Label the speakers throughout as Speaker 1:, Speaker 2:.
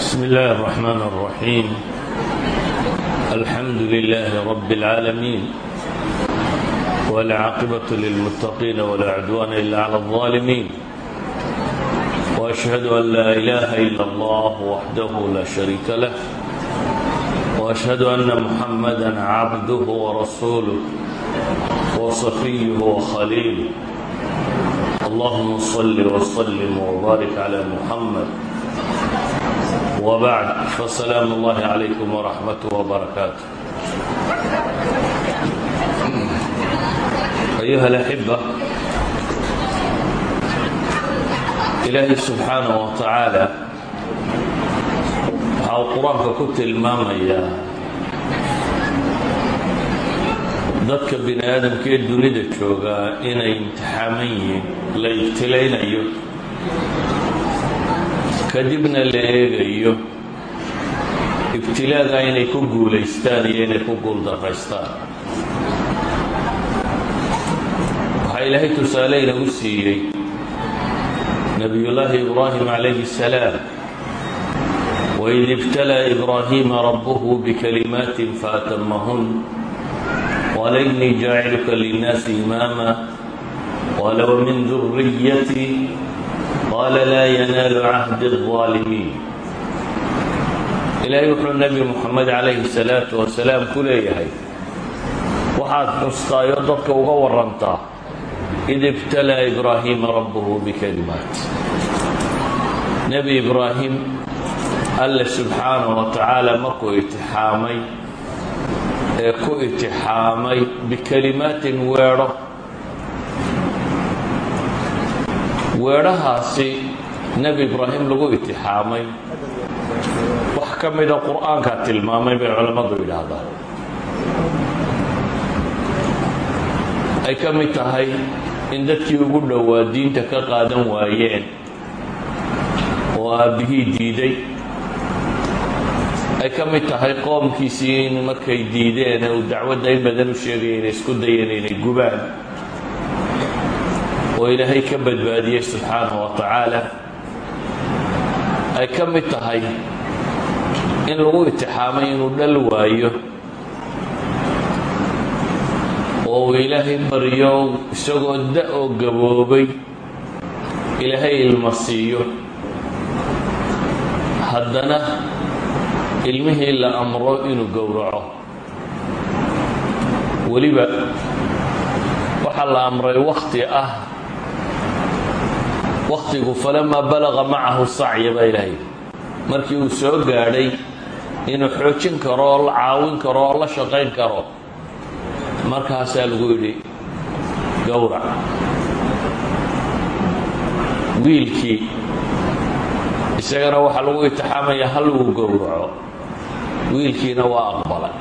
Speaker 1: بسم الله الرحمن الرحيم الحمد لله رب العالمين والعاقبة للمتقين ولا عدوان إلا على الظالمين وأشهد أن لا إله إلا الله وحده لا شريك له وأشهد أن محمدا عبده ورسوله وصفيه وخليله اللهم صل وصلم وبارك على محمد وبعد فسلام الله عليكم ورحمته وبركاته أيها الأحبة إلهي سبحانه وتعالى waxaa uu qur-aanka ku tilmaamayaa dadka bini aadamka ee dunida joogaa inay imtixaaman yihiin la ibtilaynayo kadibna la eegayo ibtilaaga inay ku guulaystaan iyo inay ku guuldaraystaan waxaa ilaahay tusaale inagu siiyey nebiyullaahi ibraahim calayhi salaam waid ibtalaa ibraahiima rabbuhu bikalimaatin faatamahun qaala innii jaaciluka linnaasi imaama qaala wamin duriyatii qaala laa yanaalu cahdi الظaalimiin ilaahay wuxuu nebi moxamed calayhi الsalaatu wasalaam ku leeyahay waxaad xustaayo dadka uga warantaa id ibtalaa ibraahiima rabbuhu bikalimaat nebi ibraahim alle subxaanaه wa tacaala markuu itixaamay ee ku itixaamay bikelimaatin weedho weedhahaasi nebi ibraahim lagu itixaamay wax ka mida qur'aankaa tilmaamay bay culammadu yidhaahdaan. Ay ka mid tahay in dadkii ugu dhowaa diinta ka qaadan waayeen oo aabbihii diiday. Ay ka mid tahay qoomkiisii in markay diideen uu dacwadda in badan u sheegaya inay isku dayeen inay gubaan oo ilaahay ka badbaadiyey subxaanahu wa tacaala ay ka mid tahay in lagu itixaamay inuu dhal waayo oo uu ilaahay baryo isagoo da oo gaboobay ilaahay ilma siiyo. Haddana ilmihii la amro inuu gowraco. Weliba waxaa la amray wakhti ah wakhtigu falamaa balaqa macahu sacya baa markii uu soo gaadhay inuu xoojin karo oo la caawin karo oo la shaqayn karo markaasaa lagu yidhi gowrac wiilkii isagana waxaa lagu itixaamaya hal uu gowraco wiilkiina waa aqbalay.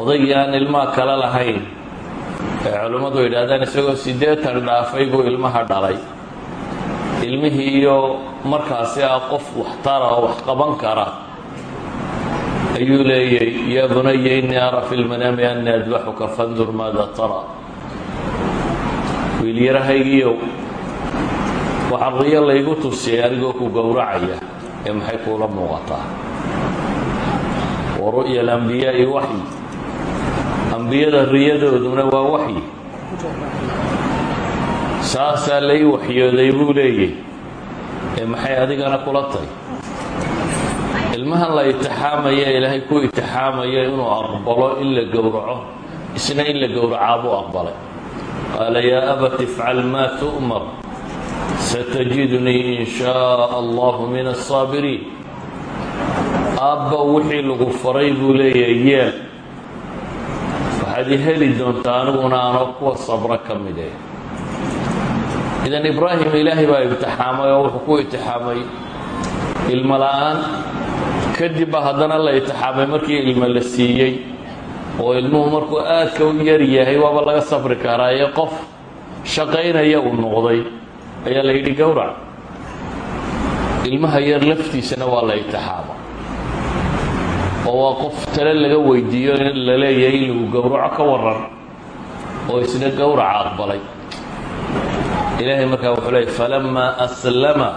Speaker 1: Odaygii aan ilmaha kale lahayn ee culimmadu yidhahdaan isagoo siddeetan dhaafay buu ilmaha dhalay ilmihii iyo markaasi ah qof waxtara oo wax qaban kara. Ayuu leeyay yaa bunaya innii ara fi lmanaami anni adbaxuka fandur maada tara. Wiilyarahaygiiyow waxaa riyo laygu tusiyay anigoo ku gowracaya ee maxay kuula muuqataa? Wa ru'ya alambiyaa'i waxyi. Ambiyada riyadooduna waa waxyi saasaa lay waxyooday buu leeyay. ee maxay adigana kula tahy ilmahan la itixaamaya ilaahay ku itixaamaya inuu aqbalo in la gowraco isna in la gowracaa buu aqbalay. qaala yaa abat ifcal maa tu'mar satajidunii in shaaa allahu min aلsaabiriin aabba wixii lagu faray buu leeyahay yeel waxaad i heli doontaa aniguna anoo kuwa sabro ka eh idan ibraahim ilaahay baa imtixaamay oo wuxuu ku itixaamay ilmo la'aan kadib baa haddana la itixaamay markii ilmo la siiyey. Oo ilmuhu markuu aadka u yar yahay waaba laga safri karaa ee qof shaqaynaya uu noqday. Ayaa la yidhi gowrac ilmaha yar laftiisana waa la itixaama oo waa qof tale laga weydiiyo in la leeyahay in lagu gowraco ka waran oo isna gowraca aqbalay ilaahay markaa wuxuu leeyay falamaa aslama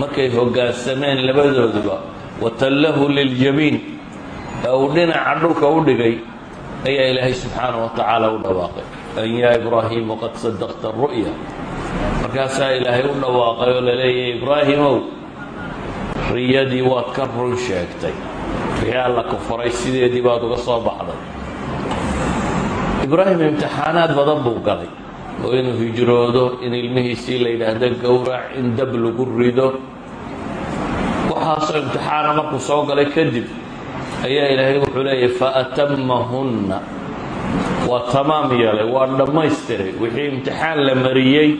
Speaker 1: markay hoggaansameen labadooduba watallahu liljabiin ee uu dhinaca dhulka u dhigay ayaa ilaahay subxaanaه wa tacaala u dhawaaqay. An yaa ibraahiimu qad sadaqta ru'ya. Markaasaa ilaahay u dhawaaqay oo la leeyahay ibraahimow riyadii waad ka run sheegtay. Riya alla ku faray sideedii baad uga soo baxday. Ibraahim imtixaanaad badan buu galay oo inuu hijroodo in ilmihiisii la yidhaahdo gowrac in dab lagu rido. Waxaasoo imtixaana markuu soo galay kadib ayaa ilaahay wuxuu leeyahay faatamahunna waa tamaam yeelay waa dhammaystiray wixii imtixaan la mariyey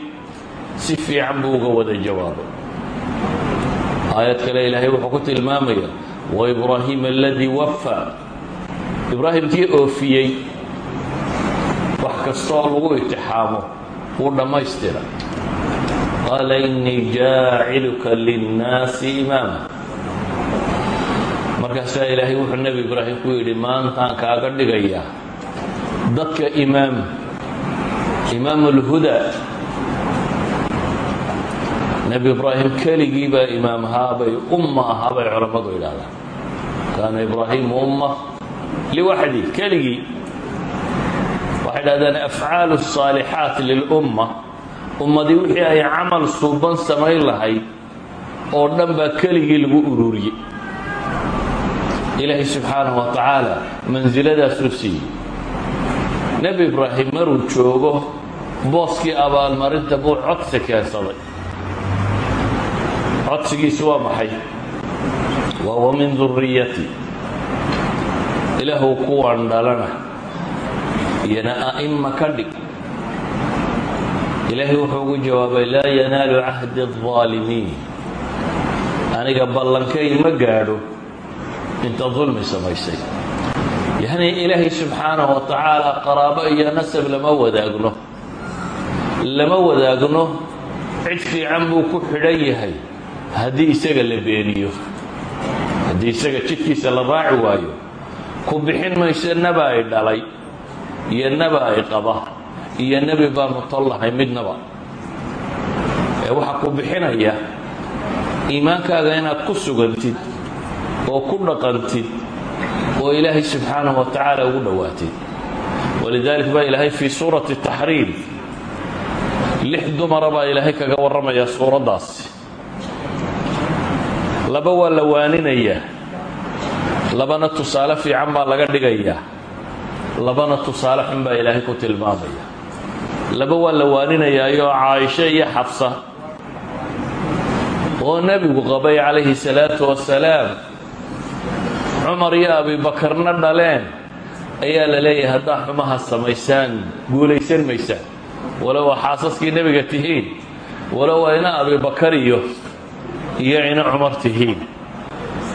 Speaker 1: si fiican buu uga wada jawaabay. Aayad kale ilaahay wuxuu ku tilmaamaya waibraahiima aladii wafaa ibraahimkii oofiyey kastoo lagu itixaamo wuu dhammaystira. Qaala innii jaaciluka linnaasi imaama. Markaasaa ilaahay wuxuu nebi ibraahim ku yidhi maantaan kaaga dhigayaa dadka imaam imaam ulhudaa nebi ibraahim keligii baa imaam ahaabay umma ahaa culammadu yidhahdaan. Kaana ibraahiimu umma liwaxdi keligii waxay dhahdaan afcaalu الصaalixaat lilumma ummadii wixii ay camal suuban samayn lahayd oo dhan baa keligii lagu ururiyey ilaahay subxaanaه wa tacaala mansiladaasuu siiyey nebi ibraahim maruu joogo booskii abaalmarinta buu codsi keensaday codsigiisu waa maxay waa wamin duriyati ilaahu kuwan dhalana iyona a'ima ka dhig ilaahay wuxuu ugu jawaabay laa yanaalu cahdi الظaalimiin aniga ballankay ma gaadho inta dulmi samaysay yacnii ilaahay subxaanaه wa tacaala qaraabo iyo nasab lama wadaagno lama wadaagno cid fiican buu ku xidhan yahay haddii isaga la beeniyo haddii isaga jidkiisa la raaci waayo ku bixin mayso naba ay dhalay iyo naba qaba. Iyo nebi baanu tollahay midnaba ee waxaa ku bixinaya iimaankaaga inaad ku sugantid oo ku dhaqantid oo ilaahay subxaanaه wa tacaala ugu dhowaatid walidalik baa ilaahay fii suurati taxriim lix dumara baa ilaahay kaga warramaya suuraddaasi laba waa la waaninayaa labana tusaale fiican baa laga dhigayaa labana tusaale xun baa ilaahay ku tilmaamaya. Laba waa la waaninayaayo caaisho iyo xabsa oo nebigu qabay calayhi salaatu wasalaam cumar iyo abibakarna dhaleen ayaa la leeyahay haddaa xumaha samaysaan guulaysan maysaan. Walow xaasaskii nebiga tihiin. Walow ayna abibakar iyo iyo ina cumar tihiin.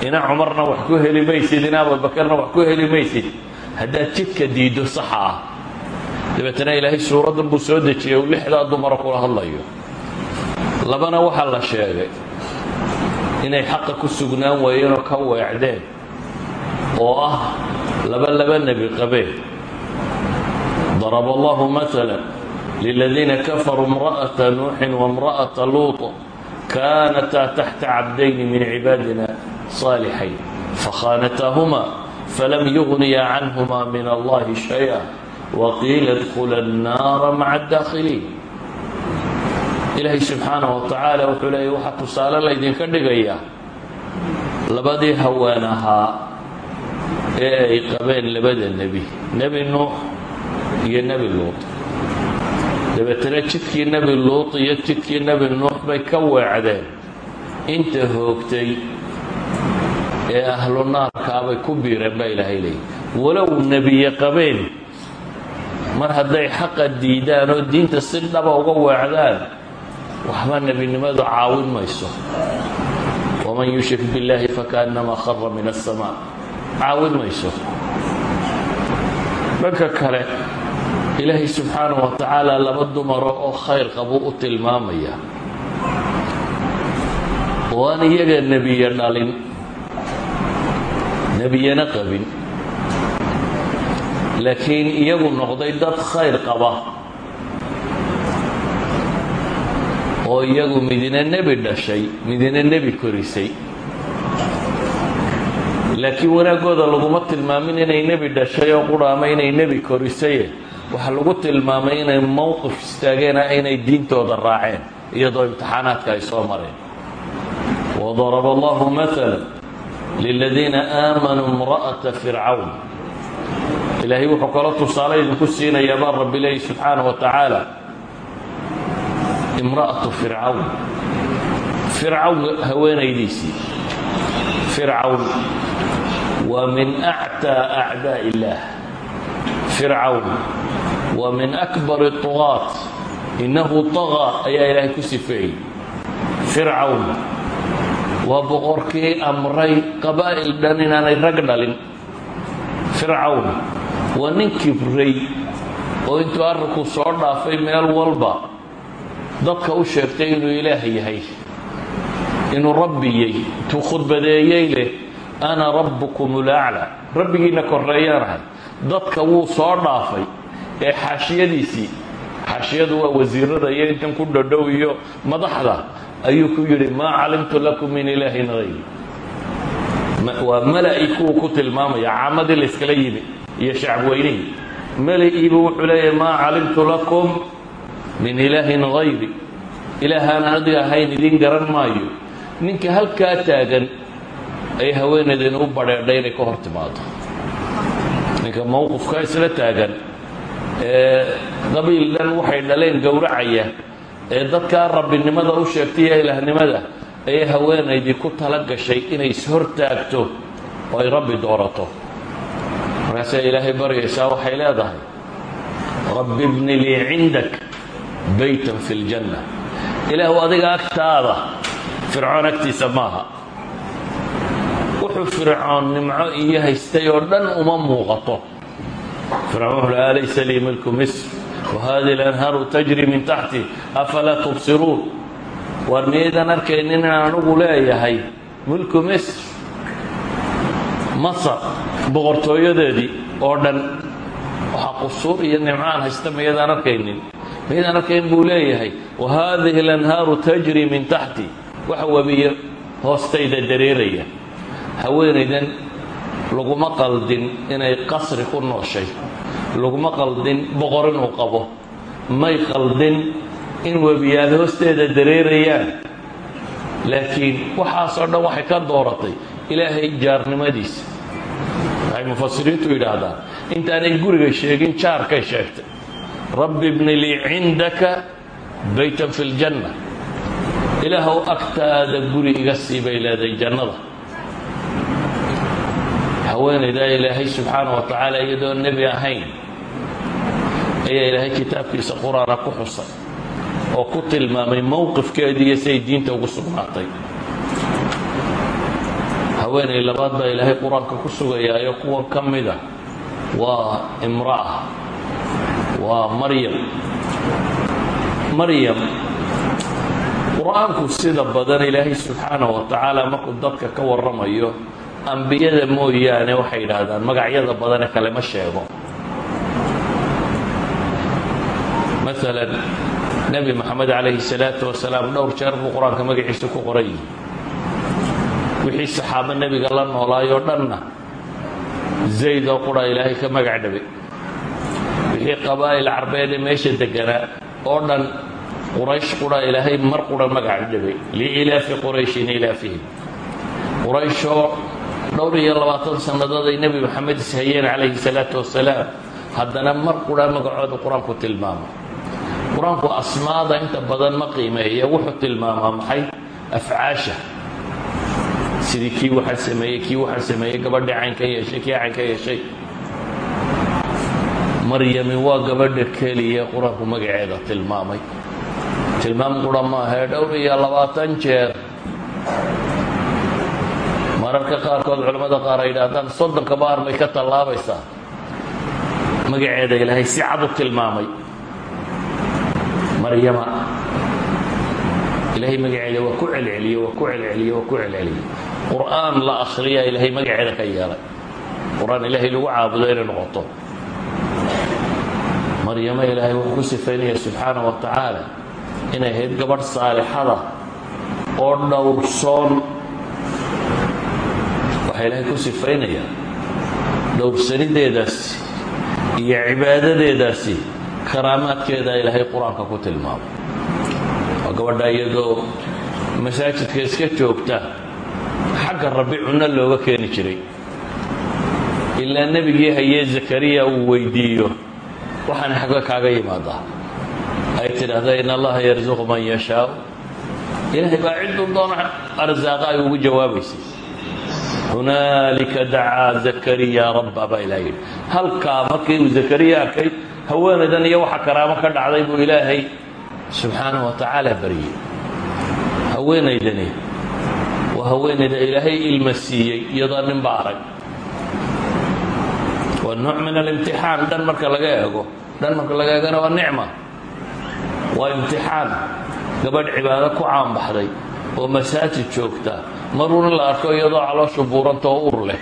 Speaker 1: Ina cumarna wax ku heli maysid ina abibakarna wax ku heli maysid haddaad jidka diiddo saxa ah. Dabeetana ilaahay suuraddan buu soo dejiyay uu lixdaa dumara kula hadlayo. Labana waxaa la sheegay inay xaqa ku sugnaan waayeenoo ka weecdeen oo ah laba laba nebi qabeen. Daraba allahu maala liladiina kafaruu imra'ata nuuxin waimra'ata luut kaanataa taxta cabdayni min cibaadina صaalixayn fakhaanataahuma falam yugniya canhumaa min allahi shay-a waqiila idkula annaara maca adaakhiliin ilaahay subxaanahu wa tacaala wuxuu leeyay waxaa tusaale laydinka dhigaya labadii haween ahaa ee ay qabeen labada nebi nebi nuux iyo nebi luut dabeetana jidkii nebi luut iyo jidkii nebi nuux bay ka weecdeen inta hoogtay ee ahlu naarkaabay ku biireen baa ilaahay leeyay. Walow nebiye qabeen mar hadday xaqa diidaan oo diinta si dhaba uga weecdaan waxba nebinimadu caawin mayso. Waman yushrik billaahi fakaannamaa khara min asamaa caawin mayso. Dhanka kale ilaahay subxaanahu wa tacaala laba dumaro oo khayr qabuu u tilmaamaya. Oo aan iyaga nebiye dhalin nebiyana qabin. Laakiin iyagu noqday dad khayr qaba. Oo iyagu midina nebi dhashay midina nebi korisay. Laakiin wanaaggooda laguma tilmaamin inay nebi dhashay oo qura ama inay nebi korisaye. Waxaa lagu tilmaamay inay mowqif istaageen ah inay diintooda raaceen iyadoo imtixaanaadka ay soo mareen. Wadaraba allahu maala liladiina aamanuu imra'ata fircawn ilaahay wuxuu kaloo tusaale idinku siinayaa baa rabbi leeyi subxaanaه wa tacaala imra'atu fircawn fircawn haweenaydiisii fircawn waa min actaa acdaa illaah fircawn waa min akbari طugaat innahu طagaa ayaa ilaahay ku sifeeyey fircawn waa boqorkii amray qabaa'il dhan inaanay rag dhalin. Fircawn waa nin kibray oo intuu arrinku soo dhaafay meel walba dadka u sheegtay inuu ilaah yahay inuu rabbiyey intuu khudbadeeyey leh ana rabbukum ulaclaa rabbigiinna korreeyaanahay dadka wuu soo dhaafay ee xaashiyadiisii xaashiyadu waa wasiirada iyo intan ku dhodhow iyo madaxda ayuu ku yidhi maa calimtu lakum min ilaahin hayri waa mala-i kuwa ku tilmaamaya caamadii layskala yimi iyo shacabweynihii mala-iibu wuxuu leeyahay maa calimtu lakum min ilaahin hayri ilaahaan adiga ahayn idiin garan maayo. Ninka halkaa taagan ay haweenaydeen u badheedhay inay ka hor timaado. Ninka mowqifka isla taagan ee qabiil dhan waxay dhaleen gowracaya ee dadkaa rabbinimada u sheegtay iyo ilaahnimada ayay haweenaydii ku tala gashay inay ishortaagto oo ay rabbi doorato. Markaasay ilaahay baryaysaa waxay leedahay rabbi ibni lii cindak baytan fi ljanna ilaahu adiga agtaada fircoon agtiisa maaha. Wuxuu fircoon nimco iyo haystay oo dhan uma muuqato. Fircoon wuxuu alaysa lii milku misr wahadi lanhaaru tajri min taxti afalaa tubsiruun waar miyaydaan arkaynin inaan anugu leeyahay mulku misr masar boqortooyadeedii oo dhan waxaa qusuur iyo nimcaan haysta miyaydaan arkaynin miyaydaan arkayn buu leeyahay wa haadihi alanhaaru tajri min taxti waxa webiyo hoostayda dareeraya haweenaydan laguma qaldin inay qasri ku nooshay laguma qaldin boqor inuu qabo. May qaldin in webiyaal hoosteeda dareerayaan. Laakiin waxaasoo dhan waxay ka dooratay ilaahay jaarnimadiisa. Waxay mufasiriintu yidhaahdaan intaanay guriga sheegin jaarkay sheegtay. Rabbi bni lii cindaka baytan fi ljanna ilaahow agtaada guri iga sii bay leedahay jannada haweenaydaa ilaahay subxaana wa tacaala iyadoo nebi ahayn ayaa ilaahay kitaabkiisa qur'aana ku xusay oo ku tilmaamay mowqifkeedii iyo siay diinta ugu sugnaatay. Haweenay labaad baa ilaahay qur'aanka ku sugayaayo kuwan ka mida waa imra'a waa maryam. Maryam qur'aanku sida badan ilaahay subxaana wa tacaala markuu dadka ka warramayo ambiyada mooyaane waxay yidhaahdaan magacyada badane kale ma sheego. Maalan nebi moxamed calayhi salaatu wasalaam dhowr jeer buu qur'aanka magaciisa ku qoran yihi wixii saxaabo nebiga la noolaayoo dhanna zayd oo qura ilaahay ka magac dhabay wixii qabaa'il carbeed ee meesha deganaa oo dhan quraysh qura ilaahay mar qura magac dhabay liilaafi qurayshin ilaafihim qurayshoo dhowr iyo labaatan sannadood ay nebi moxamed ishayeen calayhi salaatu wasalaam haddana mar qura magacooda qur'aanku tilmaama qur'aanku asmaada inta badan ma qiimeeya wuxuu tilmaamaa maxay? Afcaasha. Sidii kii waxaan sameeyey kii waxaan sameeyey gabadhii cayn yeeshay kii cayn yeeshay. Maryami waa gabadha keliya qur'aanku magaceeda tilmaamay. Tilmaam qura maahee dhowr iyo labaatan jeer mararka qaarkood culimmada qaar ay yidhaahdaan soddonka baar bay ka tallaabaysaa. Magaceeda ilaahay si cad u tilmaamay. Maryama ilaahay magaceeda waa ku celceliye waa ku celceliye waa ku celceliye. Qur'aan la akhriya ilaahay magaceeda ka yeelay. Qur'aan ilaahay lagu caabudo inay noqoto. Maryamo ilaahay wuxuu ku sifaynaya subxaana wa tacaala inay ahayd gabadh saalixada oo dhowrsoon waxaa ilaahay ku sifaynayaan dhowrsanideedaasi iyo cibaadadeedaasi karaamaadkeedaa ilaahay qur'aanka ku tilmaamay. Waa gabadha iyadoo masaajidka iska joogta xagga rabbi cunno looga keeni jiray. Ilaa nebigii hayee zakariya uu weydiiyo waxaana xagga kaaga yimaadaa. Ay tidhaahda in allaha yarsuqu man yashaau. Ilaahay baa cidduu doona arsaaqa ay ugu jawaabaysay hunaalika dacaa zakariya rabba baa ilaah yidhi halkaa markii uu zakariya arkay haweenaydan iyo waxa karaamo ka dhacday buu ilaahay subxaanahu wa tacaala baryey haweenaydani waa haweenayda ilaahay ilma siiyey iyadoo ninba arag waa nooc min alimtixaan dhan marka laga eego dhan maruuna la arko iyadoo calooshu buuranta oo ur leh.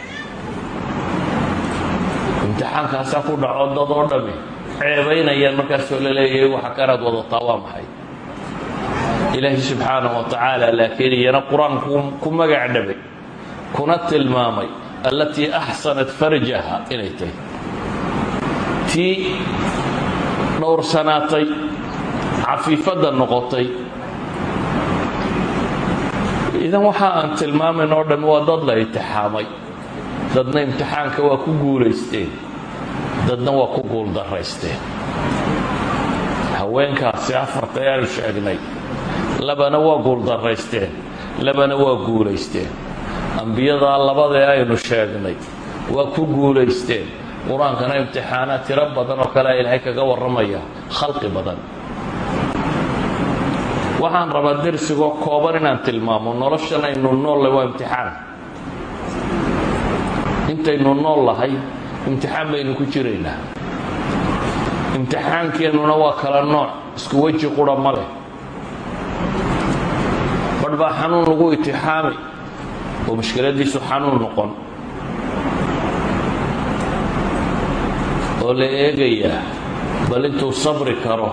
Speaker 1: Imtixaankaasaa ku dhaco dad oo dhami ceebaynayaan markaasoo la leeyahay waxa kanaad wadataa waa maxay ilaahi subxaanahu wa tacaala laakiin iyana qur'aanku ku magac dhabay kuna tilmaamay allatii axsanat farjaha inay tahay. Tii dhowrsanaatay cafiifadda noqotay idan waxa aan tilmaamayn oo dhammi waa dad la imtixaamay. Dadna imtixaanka waa ku guulaysteen. Dadna waa ku guuldaraysteen haweenkaasi afarta ayaanu sheegnay labana waa guuldaraysteen labana waa guulaysteen. Ambiyadaa labadae aynu sheegnay waa ku guulaysteen. Qur'aankana imtixaanaad tiro badan oo kale ilaahay kaga warramaya khalqi badan waxaan rabaa dersigoo kooban inaan tilmaamo noloshan aynu noollay waa imtixaan. Intaynu nool lahay imtixaan baynu ku jiraynaa. Imtixaankeennuna waa kala nooc isku weji qura ma leh. Badh baa xanuun lagu itixaami oo mushkiladiisu xanuun noqon. Oo la eegayaa bal intuu sabri karo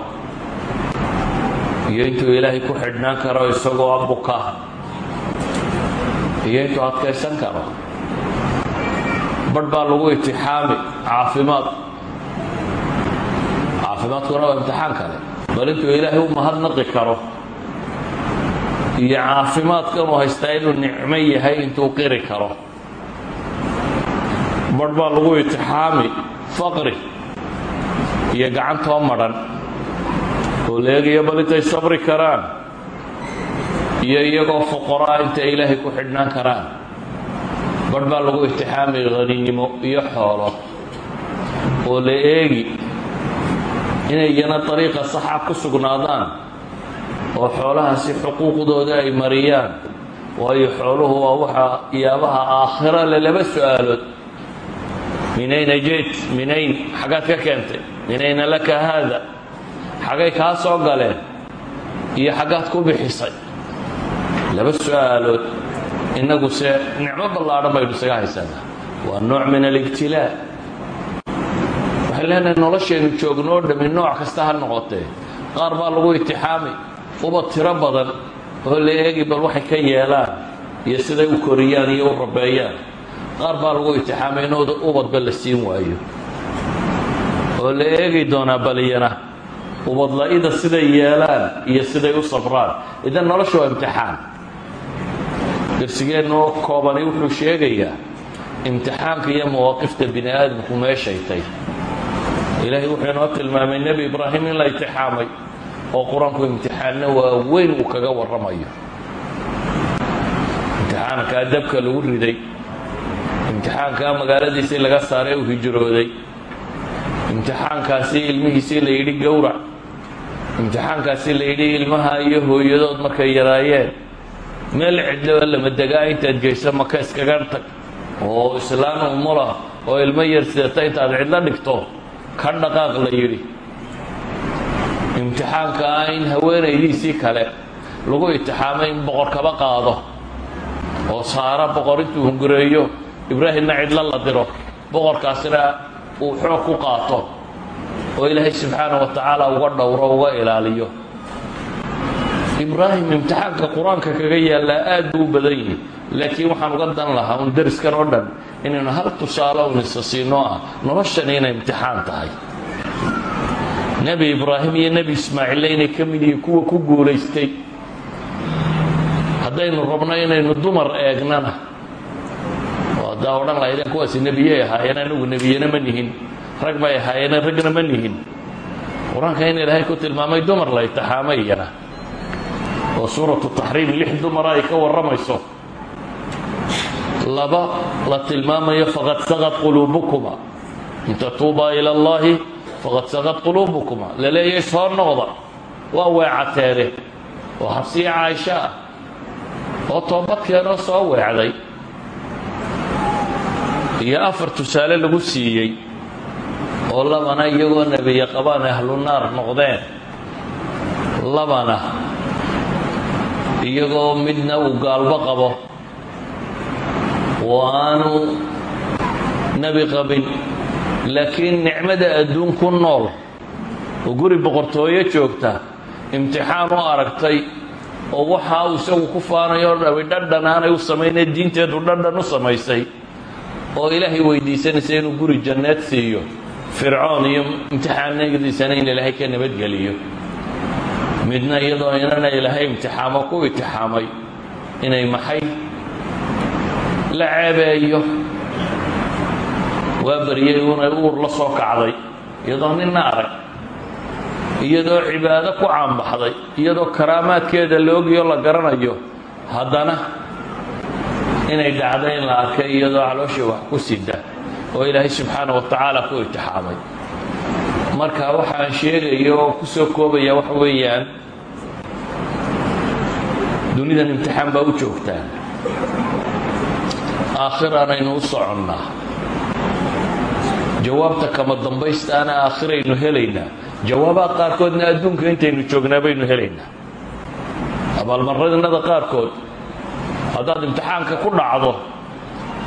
Speaker 1: iyo intuu ilaahay ku xidhnaan karo isagoo abuka iyo intuu adkaysan karo. Badh baa lagu itixaami caafimaad. Caafimaadkuna waa imtixaan kale. Bal intuu ilaahay u mahadnaqi karo iyo caafimaadkan uu haystaa inuu nicmo yahay intuu qiri karo. Badh baa lagu itixaami faqri iyo gacantoo madhan oo la eegayo bal intay sabri karaan. Iyo iyagoo fuqaraa intay ilaahay ku xidhnaan karaan. Badh baa lagu itixaami haninimo iyo xoolo. Oo la eegi inay iyana dariiqa saxa ku sugnaadaan oo xoolahaasi xuquuqdooda ay mariyaan waayo xooluhu waa waxa yaabaha aakhira le laba su'aalood. Min ayna jeit min ayn xaggaad ka keentay min ayna laka haada xaggay kaa soo galeen iyo xaggaad ku bixisay. Laba su'aalood innagu se nicmo ballaadhan baynu isaga haysanaa. Waa nooc min aligtilaa waxay leenahay noloshaynu joogno oo dhammi nooc kasta ha noqotee. Qaar baa lagu itixaami ubad tiro badan oo la eegi bal waxay ka yeelaan iyo siday u koriyaan iyo u rabeeyaan. Qaar baa lagu itixaamay in ubadba la siin waayo. Oo la eegi doonaa baliyana ubadla-ida siday yeelaan iyo siday u sabraan. Idan nolosha waa imtixaan. Darsigeennu koobani wuxuu sheegayaa imtixaanka iyo mawaaqifta bini aadamku meeshay tay ilaahay wuxuu inoo tilmaamay nebi ibraahim in la imtixaamay oo qur'aanku imtixaanna waa weyn uu kaga warramayo. Imtixaankaa dabka lagu riday. Imtixaankaa magaaladiisii laga saaray uu hijrooday imtixaankaasi ilmihiisii la yidhi gowrac. Imtixaankaasi la yidhi ilmaha iyo hooyadood markay yaraayeen. Meel cidloa lama degaa intaad geyso maka iskaga tag. Oo islaan umula oo ilmo yar sidata intaad cidlo dhigto ka dhaqaaq la yidhi. Imtixaanka ah in haweenaydiisii kale lagu itixaamay in boqor kaba qaado oo saara boqor intuu hungureeyo ibraahimna cidlo la diro. Boqorkaasina uu xoog ku qaato oo ilaahay subxaana wa tacaala uga dhowro uga ilaaliyo. Ibraahim imtixaanka qur'aanka kaga yaallaa aad buu u badan yihi laakiin waxaan uga dan lahaa un dariskan oo dhan inaynu hal tusaale un isa siinoo ah noloshani inay imtixaan tahay. Nebi ibraahim iyo nebi ismaaciille inay ka mid yihiin kuwa ku guulaystay. Haddaynu rabno inaynu dumar eegnana haddaa odhan lahaydeen kuwaasi nebiyey ahaayeen anigu nebiyena ma nihin rag bay ahaayeen ragna ma nihin qur'aanka in ilaahay ku tilmaamay dumar la itixaamay iyana oo suuratu taxriim lix dumara ay ka warramayso. Laba la tilmaamayo faqad saqad quluubukuma in tatuubaa ila allahi faqad saqad quluubukuma la soo noqda. Waa weecateene oo xabsiya caaisho ah oo toobadkeenoo soo weecday iyo afar tusaale lagu siiyey oo labana iyagoo nebiye qabaan ahlu naar noqdeen. Labana iyagoo midna uu gaalbo qabo. Oo aanu nebi qabin laakiin nicmada adduun ku nool. Oo guri boqortooyo joogta imtixaan u aragtay oo waxa uu isagu ku faanayo dhabi dhadhan aanay u samaynee diinteedu dhadhan u samaysay oo ilaahay weydiisanaysa inuu guri janneed siiyo. Fircoon iyo imtixaanadiisana in ilaahay ka nabadgeliyo midna iyadoo inana ilaahay imtixaamo ku itixaamay inay maxay la ceebeeyo. Waa baryay unay uur la soo kacday iyadoo ninna arag iyadoo cibaado ku caanbaxday iyadoo karaamaadkeeda la la garanayo haddana inay dhacdo in la arkay iyadoo calooshii wax ku sida oo ilaahay subxaana wa tacaala ku itixaamay marka waxaan sheegaya oo ku soo koobaya waxa weeyaan dunidan imtixaan baa u joogtaan aakhiraanaynu u soconnaa jawaabta kama dambaystaana aakhiraynu helaynaa jawaabaha qaarkoodna adduunka intaynu joognaa baynu helaynaa abaalmaradnada qaarkood haddaad imtixaanka ku dhacdo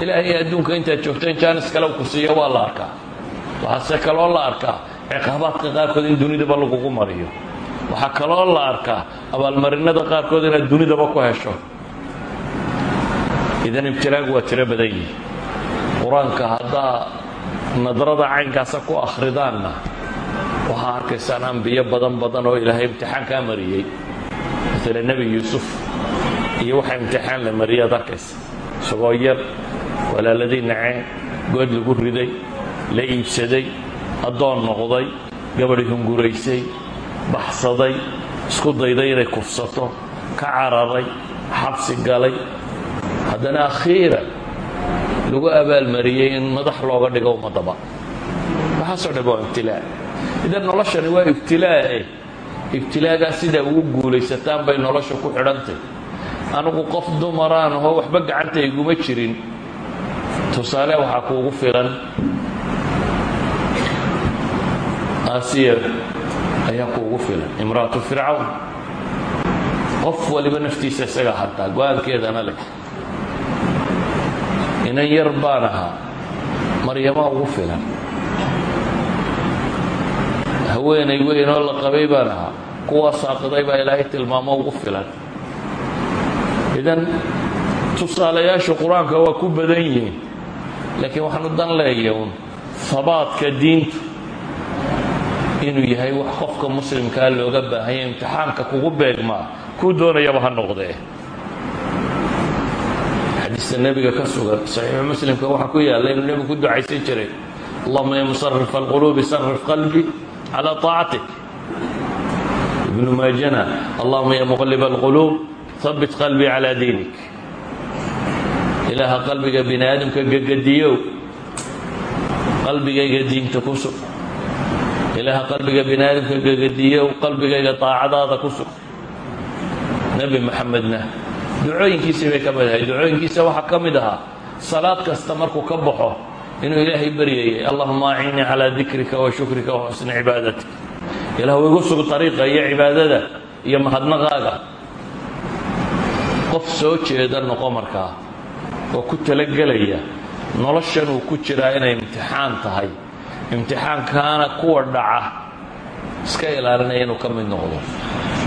Speaker 1: ilaahay adduunka intaad joogto in jaanis kale ku siiyo waa la arkaa. Waxaase kaloo la arkaa ciqaabaadka qaarkood in dunidaba lagugu mariyo. Waxaa kaloo la arkaa abaalmarinada qaarkood inaad dunidaba ku hesho. Idan ibtilaagu waa tiro badan yihi qur'aanka haddaa nadrada caynkaasa ku akhridaanna waxaa arkaysaan ambiyo badan badan oo ilaahay imtixaan kaa mariyey maala nebi yuusuf iyo waxa imtixaan la mariyay ad arkaysa isagoo yar walaaladii naceen good lagu riday la iibsaday addoon noqday gabadhi hunguraysay baxsaday isku dayday inay kufsato ka cararay xabsi galay. Haddana akhiiran lagu abaalmariyey in madax looga dhigo ummadaba. Waxaasoo dhan waa ibtilaa idan noloshani waa ibtilaae ibtilaagaa sidaa ugu guulaysataan bay nolosha ku xidhantay. Anigu qof dumaraan ahoo waxba gacanta iguma jirin tusaale waxaa kuugu filan. Aasiya ayaa kuugu filan. Imraatu fircawn. Qof waliba naftiisa isagaa hataa go'aankeedana leh. Inan yar baan ahaa maryama ugu filan haweenay weyn oo la qabay baan ahaa kuwaa saaqiday baa ilaahay tilmaamo ugu filan. Idan tusaalayaasha qur'aanka waa ku badan yihiin. Laakiin waxaanu dan leeya un habaadka diintu inuu yahay wax qofka muslimkaa looga baahanya imtixaanka kugu beegmaa kuu doonayaba ha noqdee. Xadiista nebiga ka sugan saxiixu muslimka waxaa ku yaalla inuu nebigu ku ducaysan jiray. Allahuma ya musarif alquluubi sarif qalbi calaa طaacatik ibnu maajana allahuma ya muqalib alquluub habit qalbii calaa diinik ilaaha qalbiga bini aadamka gegediyow qalbigayga diinta ku sug ilaaha qalbiga bini aadamka gegediyow qalbigayga daacadaada ku sug nebi maxamedna ducooyinkiisii bay ka mid ahay ducooyinkiisa waxaa ka mid ahaa salaad kasta markuu ka baxo inuu ilaahay baryayay allahuma acinnii calaa dikrika wa shukrika wa xusni cibaadatik ilah igu sug ariiqa iyo cibaadada iyo mahadnaqaaga. Qof soo jeeda noqo markaa oo ku talagelaya noloshan uu ku jiraa inay imtixaan tahay. Imtixaankaana kuwa dhaca iska ilaalinaya inuu ka mid noqdo.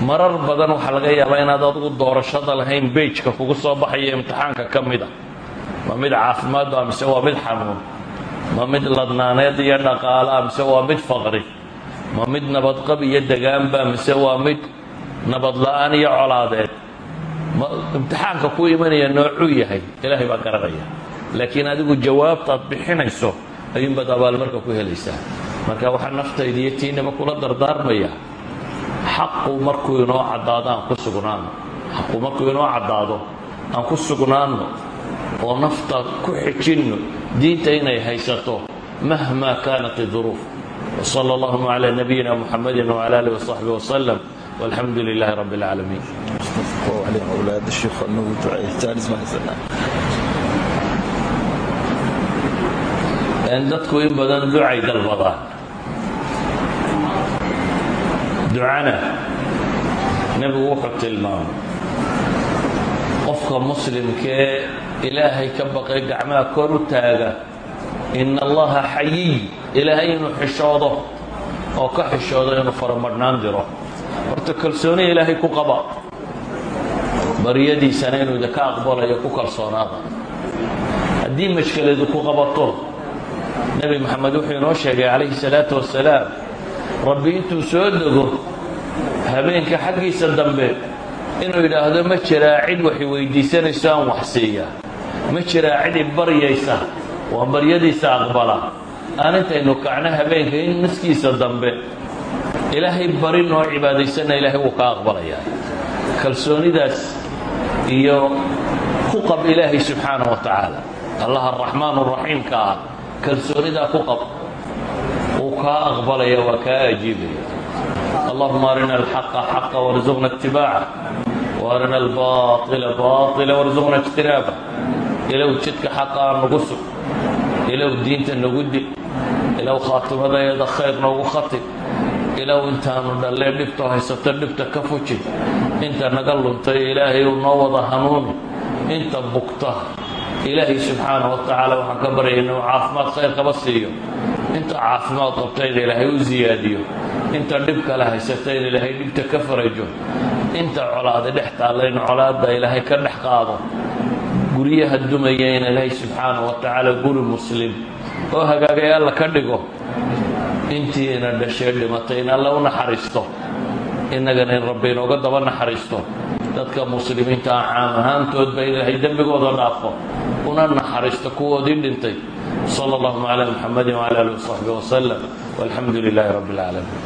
Speaker 1: Marar badan waxaa laga yaabaa inaad adigu doorashada lahayn beijka kugu soo baxaya imtixaanka ka mida. Ma mid caafimaad ba mise waa mid xanuun ma mid ladnaaneed iyo dhaqaala mise waa mid faqri? Ma mid nabadqab iyo degaanba mise waa mid nabad la'aan iyo colaadeed? Imtixaanka ku imanaya noocuu yahay ilaahay baa garanaya. Laakiin adigu jawaabtaad bixinayso ayuunbaad abaalmarka ku helaysaa. Marka waxaa naftayda iyo tiinaba kula dardaarmaya. Xaqu markuu inoo caddaado aan ku sugnaano xaqu markuu inoo caddaado aan ku sugnaanno oo nafta ku xijinno diinta inay haysato mahma kaanat duruuf. Wsala allahuma calaa nabiyina
Speaker 2: muxamadi wala alih wsaxbi wslm walxamdu lilaahi rabb
Speaker 1: اlcaalamiin dadku in badan ducay dalbadaan. Ducana nebigu wuxuu tilmaamay qofka muslimkee ilaahay ka baqay gacmaha kor u taaga in allaha xayiy ilaahay inuu xishoodo oo ka xishoodo inuu faramadhnaan diro. Horta kalsooni ilaahay ku qaba. Baryadiisana inuu idinka aqbalayo ku kalsoonaada. Haddii mashkiladu ku qabato nebi maxamed wuxuu inoo sheegay calayhi salaatu wasalaam rabbi intuu soo dego habeenka xaggiisa dambe inuu yidhaahdo ma jiraa cid wax weydiisanayso aan wax siiya. Ma jiraa cid ibaryaysa waan baryadiisa aqbala. Aan intaynu kacno habeenka in naskiisa dambe ilaahay bari noo cibaadaysanna ilaahay wuu ka aqbalayaa kalsoonidaas iyo ku qab ilaahay subxaanah wa tacaala. Allaha araxmaan raxiimka ah kalsoonidaa ku qab wuu kaa aqbalaya waa kaa ajiibaya allahuma arina alxaqa xaqa warzuqna itibaaca waarina albaaila baaila warzuqna ijtinaaba ilow jidka xaqa aan nagu sug ilow diinta nagu dil ilow khaatimadeeda khayr noogu khatib ilow intaanu dhallee dhibto haysato dhibta ka fuji inta naga luntay ilaahay uu noo wada hanuuni inta bugta ilaahay subxaanah wa tacaala waxaan ka baryay inuu caafimaad khayr kaba siiyo inta caafimaad qabta in ilaahay u siyaadiyo inta dhib kale haysata dhibta ka farajo inta colaada dhex taalla in colaadda ilaahay ka dhex qaado. Guryaha dumaya in ilaahay subxaanah wa tacaala guri muslim. Oo hagaagay alla ka dhigo. Intiina dhashee dhimatay in alla u naxariisto. Innagana in rabbi inooga daba naxariisto. Dadka muslimiinta ah caam ahaantoodba ilaahay dembigooda dhaafo. Una naxariisto kuwoodii dhintay. Sala allahuma calaa muxamadi wcala alihi wasaxbi wasalam walxamdu lilaahi rabbi اlcaalamiin